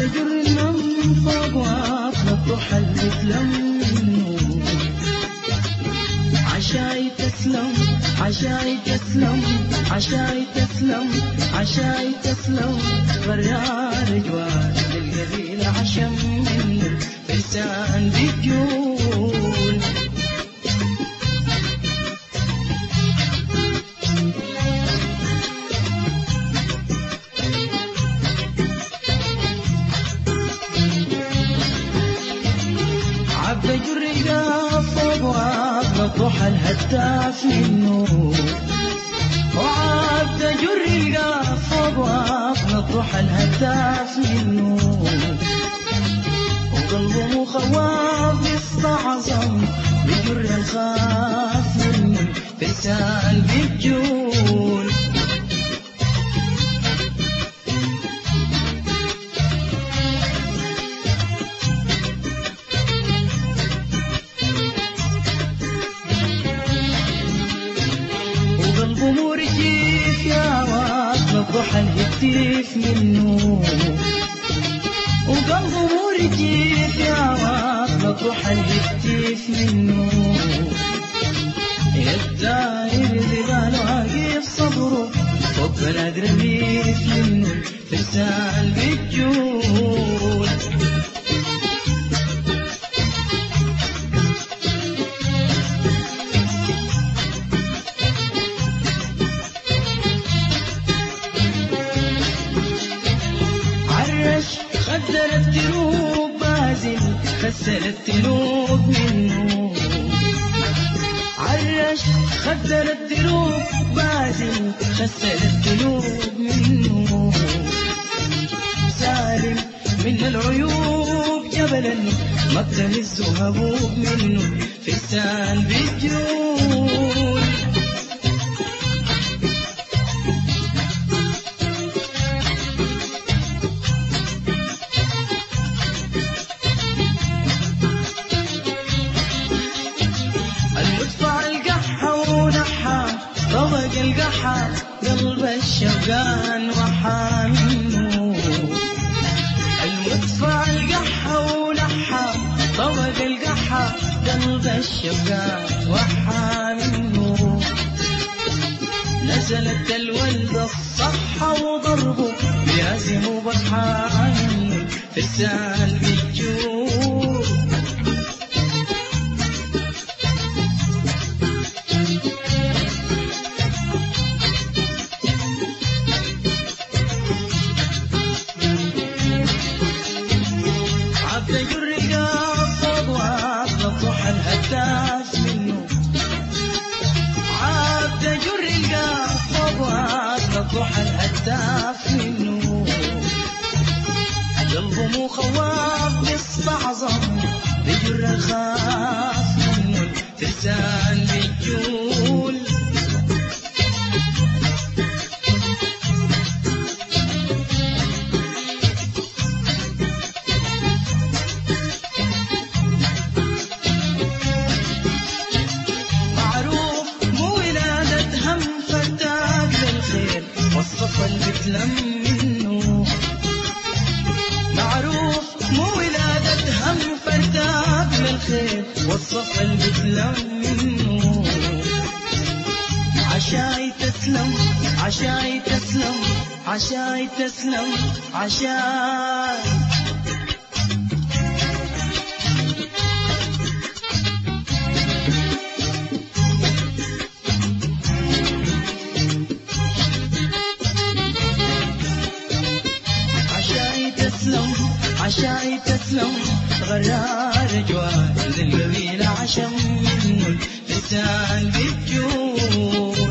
وعبد جرنا فوق الضحى بتلم عشاي تسلم عشاي تسلم عشاي تسلم عشاي تسلم. غرار جوار للقبيلة عشم منه فرسان بالجول فوق وعبد الضحى الهتاف منه وعبد جرقا فوق وعبد الضحى الهتاف منه وقلبه خواف يستعظم بجر الخاف منه فرسان بالجول الضحى الهتيف منه. وقلبه مرجف يا وقت الضحى الهتيف منه. الداير ذبال واقف صبره فوق بنادر الريف منه فرسان بالجول الدروب بازل خسر التنوب منه. عرش خدر الدروب بازل خسر التنوب منه. سالم من العيوب جبلا مقتل الزهبوب منه. بالجول المدفع وحى منه المدفع القحة ونحى طبق القحة قلب الشوقان منه نزلت الولد الصحة وضربه بيازم وبطحى عنه فرسان الهتاف منه. عبد الرقا فوق وعبد الضحى الهتاف منه. قلبه مو خواف يستعظم بجر الخاف منه. فرسان والصفا اللي بتلم منه. عشاي تسلم عشاي تسلم عشاي تسلم عشاي. عشاي تسلم عشاي تسلم غرار جوار للقبيلة عشم منه لسان بالجود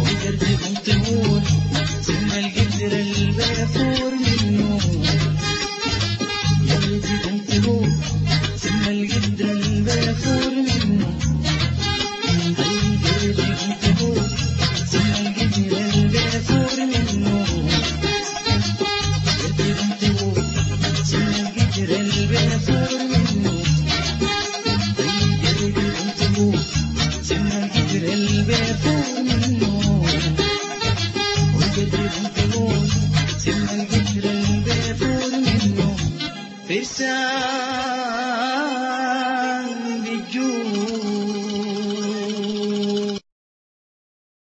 وقلبي تقول سم القدر البيفور سمع